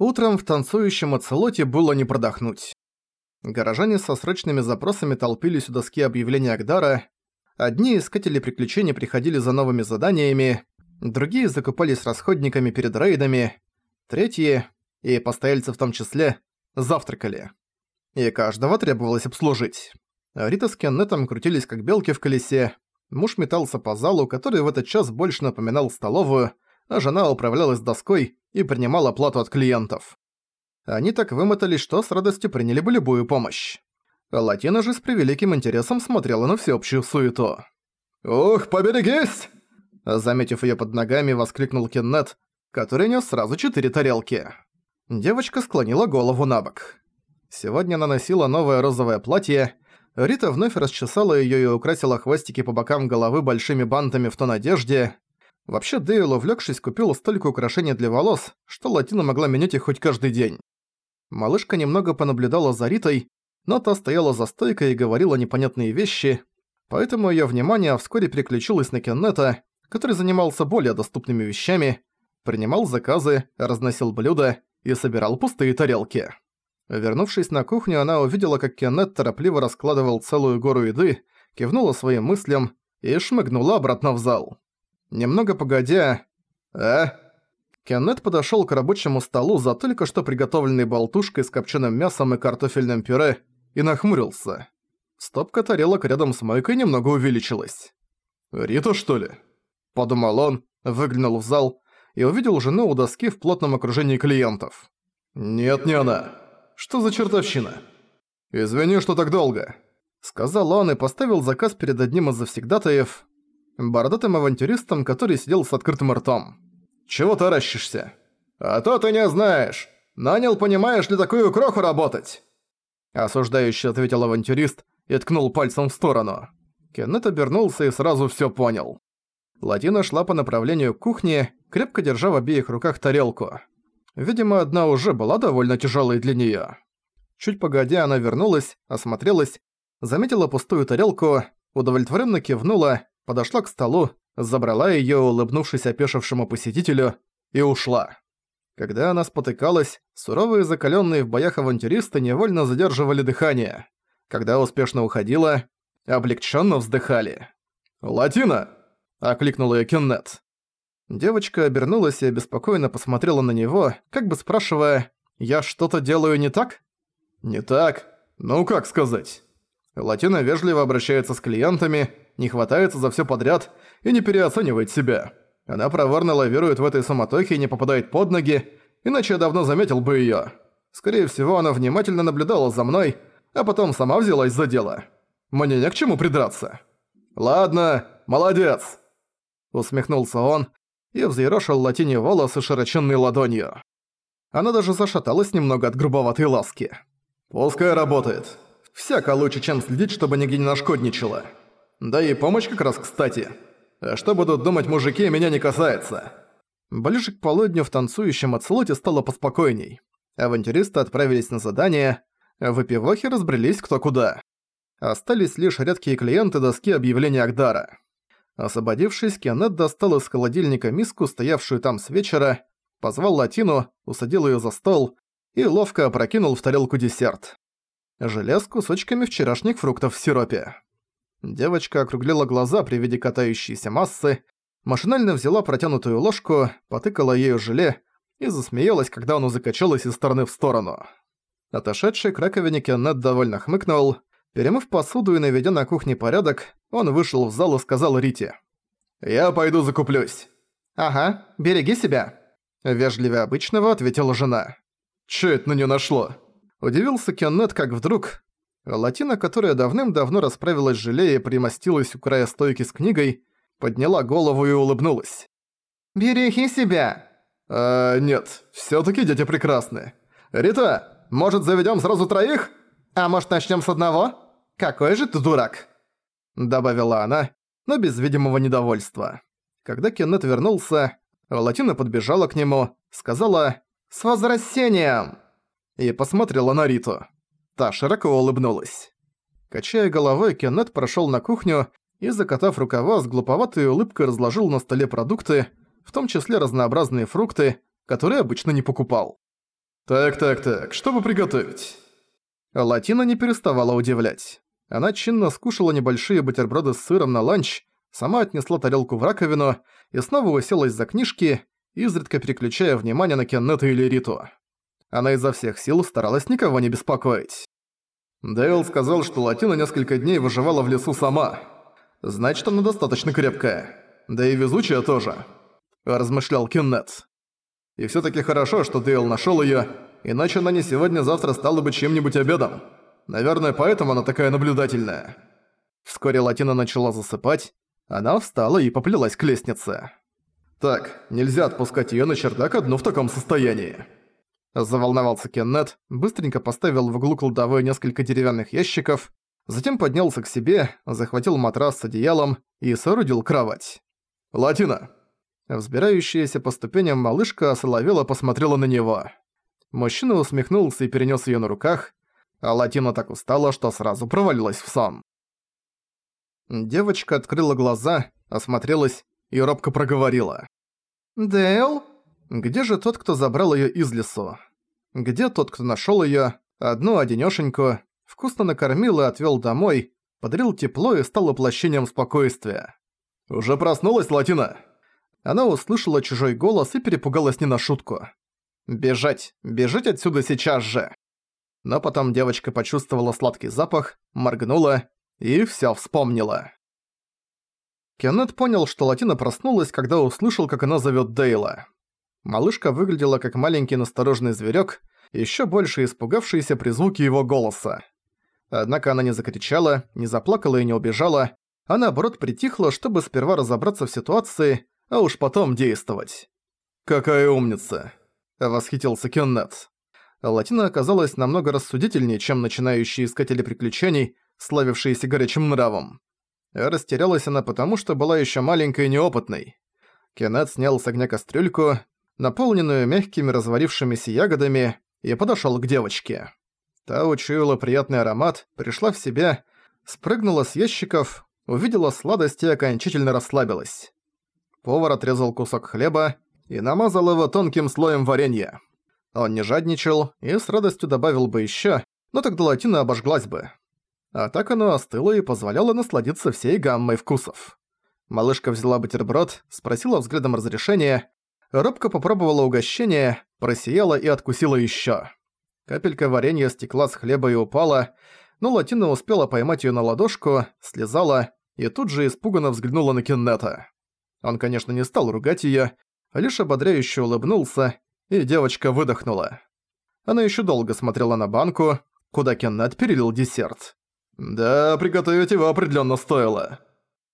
Утром в танцующем оцелоте было не продохнуть. Горожане со срочными запросами толпились у доски объявления Агдара. Одни искатели приключений приходили за новыми заданиями, другие закупались расходниками перед рейдами, третьи, и постояльцы в том числе, завтракали. И каждого требовалось обслужить. Рита с Кеннетом крутились как белки в колесе, муж метался по залу, который в этот час больше напоминал столовую, а жена управлялась доской и принимала плату от клиентов. Они так вымотались, что с радостью приняли бы любую помощь. Латина же с превеликим интересом смотрела на всеобщую суету. «Ух, поберегись!» Заметив её под ногами, воскликнул Кеннет, который нес сразу четыре тарелки. Девочка склонила голову на бок. Сегодня она носила новое розовое платье. Рита вновь расчесала её и украсила хвостики по бокам головы большими бантами в тон одежде. Вообще Дейл, увлёкшись, купила столько украшений для волос, что Латина могла менять их хоть каждый день. Малышка немного понаблюдала за Ритой, но та стояла за стойкой и говорила непонятные вещи, поэтому её внимание вскоре переключилось на Кеннета, который занимался более доступными вещами, принимал заказы, разносил блюда и собирал пустые тарелки. Вернувшись на кухню, она увидела, как Кеннет торопливо раскладывал целую гору еды, кивнула своим мыслям и шмыгнула обратно в зал. Немного погодя... «А?» Кеннет подошёл к рабочему столу за только что приготовленной болтушкой с копченым мясом и картофельным пюре и нахмурился. Стопка тарелок рядом с мойкой немного увеличилась. «Рита, что ли?» – подумал он, выглянул в зал и увидел жену у доски в плотном окружении клиентов. «Нет, не она. Что за чертовщина?» «Извини, что так долго», – сказал он и поставил заказ перед одним из завсегдатаев, бородатым авантюристом, который сидел с открытым ртом. «Чего таращишься?» «А то ты не знаешь. Нанял, понимаешь ли, такую кроху работать?» Осуждающий ответил авантюрист и ткнул пальцем в сторону. Кеннет обернулся и сразу всё понял. Латина шла по направлению к кухне, крепко держа в обеих руках тарелку. Видимо, одна уже была довольно тяжелой для неё. Чуть погодя, она вернулась, осмотрелась, заметила пустую тарелку, удовлетворенно кивнула, подошла к столу, забрала её, улыбнувшись опешившему посетителю, и ушла. Когда она спотыкалась, суровые закалённые в боях авантюристы невольно задерживали дыхание. Когда успешно уходила, облегчённо вздыхали. «Латина!» – окликнул её Кеннет. Девочка обернулась и обеспокоенно посмотрела на него, как бы спрашивая, «Я что-то делаю не так?» «Не так? Ну как сказать?» Латина вежливо обращается с клиентами, не хватается за всё подряд и не переоценивает себя. Она проворно лавирует в этой суматохе и не попадает под ноги, иначе я давно заметил бы её. Скорее всего, она внимательно наблюдала за мной, а потом сама взялась за дело. Мне не к чему придраться. «Ладно, молодец!» Усмехнулся он и взъерошил латине волосы широченной ладонью. Она даже зашаталась немного от грубоватой ласки. «Пускай работает. Всяко лучше, чем следить, чтобы нигде не нашкодничало. Да и помощь как раз кстати. Что будут думать мужики, меня не касается». Ближе к полудню в танцующем отслоте стало поспокойней. Авантюристы отправились на задание, выпивохи разбрелись кто куда. Остались лишь редкие клиенты доски объявления Агдара. Освободившись, Кеннет достал из холодильника миску, стоявшую там с вечера, позвал Латину, усадил её за стол и ловко опрокинул в тарелку десерт. Желе с кусочками вчерашних фруктов в сиропе. Девочка округлила глаза при виде катающейся массы, машинально взяла протянутую ложку, потыкала ею желе и засмеялась, когда оно закачалось из стороны в сторону. Отошедший к раковине Кеннет довольно хмыкнул, Перемыв посуду и наведя на кухне порядок, он вышел в зал и сказал Рите. «Я пойду закуплюсь». «Ага, береги себя», — вежливее обычного ответила жена. «Чё это на неё нашло?» Удивился Кеннет, как вдруг... Латина, которая давным-давно расправилась с желе и примостилась у края стойки с книгой, подняла голову и улыбнулась. «Береги себя!» «А, нет, всё-таки дети прекрасны. Рита, может, заведём сразу троих?» «А может, начнем с одного? Какой же ты дурак!» Добавила она, но без видимого недовольства. Когда Кеннет вернулся, Латина подбежала к нему, сказала «С возвращением!» и посмотрела на Риту. Та широко улыбнулась. Качая головой, Кеннет прошёл на кухню и, закатав рукава, с глуповатой улыбкой разложил на столе продукты, в том числе разнообразные фрукты, которые обычно не покупал. «Так-так-так, что бы приготовить?» Латина не переставала удивлять. Она чинно скушала небольшие бутерброды с сыром на ланч, сама отнесла тарелку в раковину и снова уселась за книжки, изредка переключая внимание на Кеннета или Риту. Она изо всех сил старалась никого не беспокоить. Дейл сказал, что Латина несколько дней выживала в лесу сама. Значит, она достаточно крепкая. Да и везучая тоже. Размышлял Кеннет. И всё-таки хорошо, что Дейл нашёл её, иначе она не сегодня-завтра стала бы чем-нибудь обедом. Наверное, поэтому она такая наблюдательная. Вскоре Латина начала засыпать, она встала и поплелась к лестнице. «Так, нельзя отпускать её на чердак одну в таком состоянии». Заволновался Кеннет, быстренько поставил в углу кладовой несколько деревянных ящиков, затем поднялся к себе, захватил матрас с одеялом и соорудил кровать. «Латина!» Взбирающаяся по ступеням малышка осоловела посмотрела на него. Мужчина усмехнулся и перенес ее на руках, а Латина так устала, что сразу провалилась в сон. Девочка открыла глаза, осмотрелась и робко проговорила. «Дэл?» Где же тот, кто забрал её из лесу? Где тот, кто нашёл её, одну одинёшеньку, вкусно накормил и отвёл домой, подарил тепло и стал воплощением спокойствия? «Уже проснулась, Латина?» Она услышала чужой голос и перепугалась не на шутку. «Бежать! Бежать отсюда сейчас же!» Но потом девочка почувствовала сладкий запах, моргнула и всё вспомнила. Кеннет понял, что Латина проснулась, когда услышал, как она зовёт Дейла. Малышка выглядела как маленький настороженный зверёк, ещё больше испугавшийся при звуке его голоса. Однако она не закричала, не заплакала и не убежала, а наоборот притихла, чтобы сперва разобраться в ситуации, а уж потом действовать. «Какая умница!» – восхитился Кеннет. Латина оказалась намного рассудительнее, чем начинающие искатели приключений, славившиеся горячим нравом. Растерялась она потому, что была ещё маленькой и неопытной. Кеннет снял с огня кастрюльку, наполненную мягкими разварившимися ягодами, и подошёл к девочке. Та учуяла приятный аромат, пришла в себя, спрыгнула с ящиков, увидела сладость и окончательно расслабилась. Повар отрезал кусок хлеба и намазал его тонким слоем варенья. Он не жадничал и с радостью добавил бы ещё, но тогда латина обожглась бы. А так оно остыло и позволяло насладиться всей гаммой вкусов. Малышка взяла бутерброд, спросила взглядом разрешения, робко попробовала угощение, просияла и откусила ещё. Капелька варенья стекла с хлеба и упала, но Латина успела поймать её на ладошку, слезала и тут же испуганно взглянула на Кеннета. Он, конечно, не стал ругать её, лишь ободряюще улыбнулся, и девочка выдохнула. Она ещё долго смотрела на банку, куда Кеннет перелил десерт. «Да, приготовить его определённо стоило».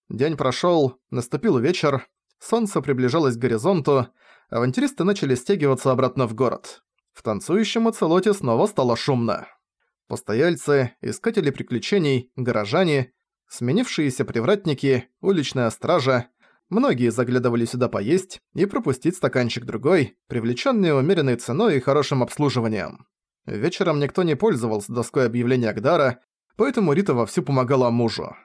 День прошёл, наступил вечер, солнце приближалось к горизонту, авантюристы начали стягиваться обратно в город. В танцующем оцелоте снова стало шумно. Постояльцы, искатели приключений, горожане, сменившиеся привратники, уличная стража, многие заглядывали сюда поесть и пропустить стаканчик другой, привлеченные умеренной ценой и хорошим обслуживанием. Вечером никто не пользовался доской объявления Агдара, поэтому Рита вовсю помогала мужу.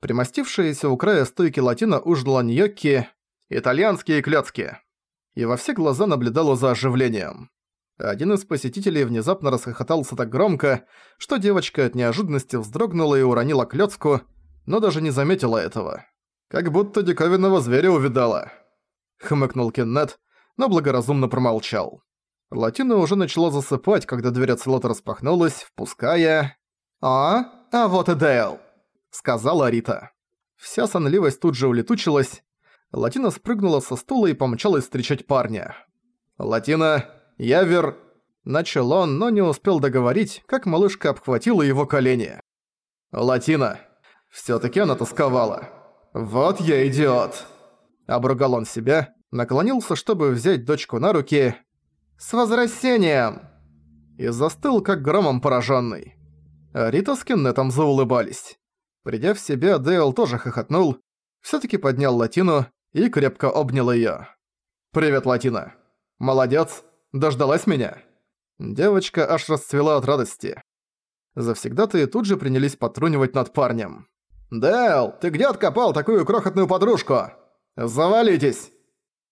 Примостившаяся у края стойки латина ужинала ньокки, итальянские клёцки и во все глаза наблюдала за оживлением. Один из посетителей внезапно расхохотался так громко, что девочка от неожиданности вздрогнула и уронила клёцку, но даже не заметила этого. «Как будто диковинного зверя увидала», — хмыкнул Кеннет, но благоразумно промолчал. Латина уже начала засыпать, когда дверь от распахнулась, впуская... «А? А вот и Дейл», — сказала Рита. Вся сонливость тут же улетучилась, Латина спрыгнула со стула и помчалась встречать парня. «Латина, я вер...» Начал он, но не успел договорить, как малышка обхватила его колени. «Латина, всё-таки она тосковала. Вот я идиот!» Обругал он себя, наклонился, чтобы взять дочку на руки. «С возвращением!» И застыл, как громом поражённый. Рита с Кеннетом заулыбались. Придя в себя, Дейл тоже хохотнул, всё-таки поднял Латину и крепко обнял её. «Привет, Латина. Молодец. Дождалась меня?» Девочка аж расцвела от радости. Завсегдатые тут же принялись потрунивать над парнем. «Дэл, ты где откопал такую крохотную подружку? Завалитесь!»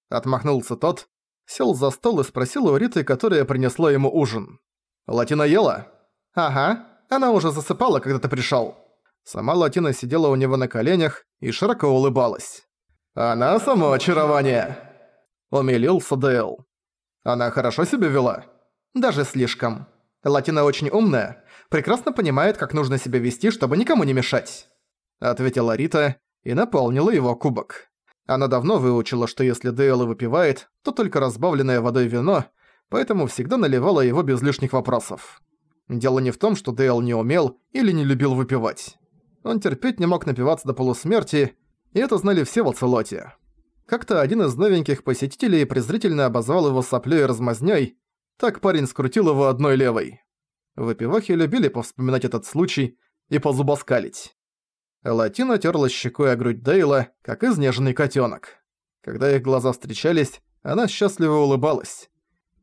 Отмахнулся тот. Сел за стол и спросил у Риты, которая принесла ему ужин. «Латина ела?» «Ага, она уже засыпала, когда ты пришёл». Сама Латина сидела у него на коленях и широко улыбалась. «Она само очарование!» Умилился Дейл. «Она хорошо себя вела?» «Даже слишком. Латина очень умная, прекрасно понимает, как нужно себя вести, чтобы никому не мешать», ответила Рита и наполнила его кубок. Она давно выучила, что если Дейл выпивает, то только разбавленное водой вино, поэтому всегда наливала его без лишних вопросов. Дело не в том, что Дейл не умел или не любил выпивать. Он терпеть не мог напиваться до полусмерти, и это знали все в Оцелоте. Как-то один из новеньких посетителей презрительно обозвал его соплёй и размазнёй, так парень скрутил его одной левой. Выпивахи любили повспоминать этот случай и позубоскалить. Латина терлась щекой о грудь Дейла, как изнеженный котенок. Когда их глаза встречались, она счастливо улыбалась.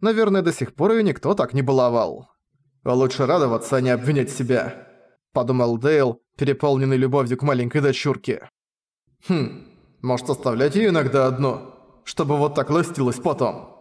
Наверное, до сих пор её никто так не баловал. «Лучше радоваться, а не обвинять себя», — подумал Дейл, переполненный любовью к маленькой дочурке. «Хм, может оставлять её иногда одну, чтобы вот так ластилась потом?»